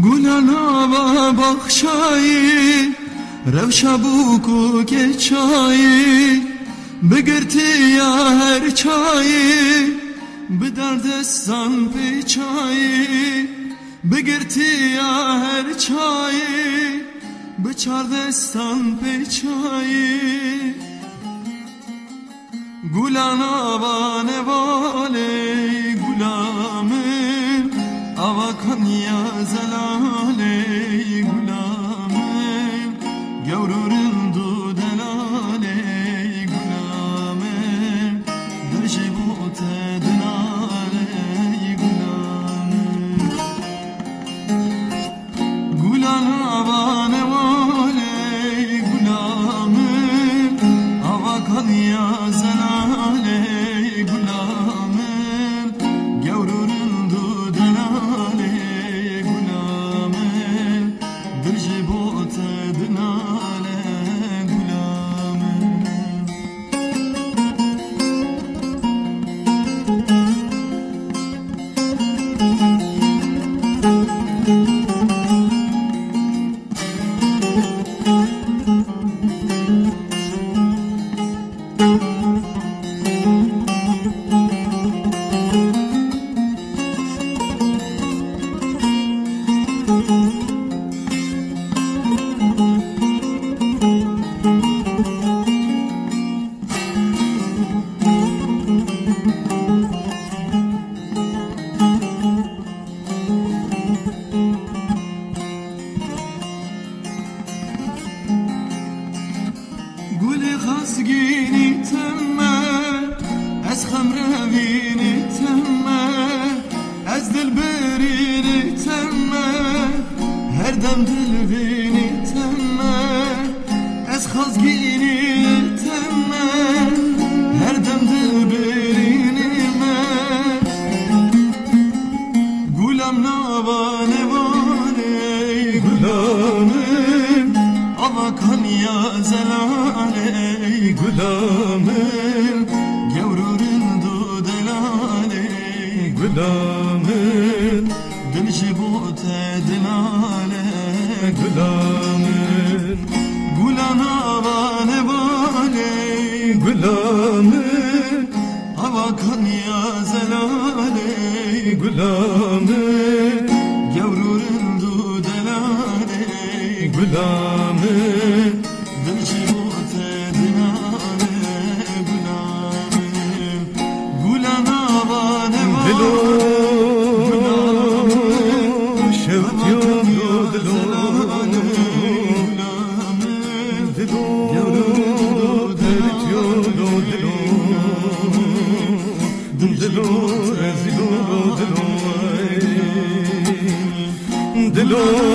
گلنا با بخشای روش بوکو که چای بگرتی یا هر چای به درد سن چای بگرتی یا هر چای به چرد سن چای گلنا با نوالی خزگینی تمه از خمره وینی تمه دم دل بینی تمه از خسگینی تمه هر دم دل برینی من گلم نابانه بانه گلامم آوا کنیا زلاله گلامم گورورن دو دلاله گلامم دل جبوت دلاله gulamır Gulan avane bane gulamır Avakan ya zelale gulamır Gavrurun du delale gulamır دلو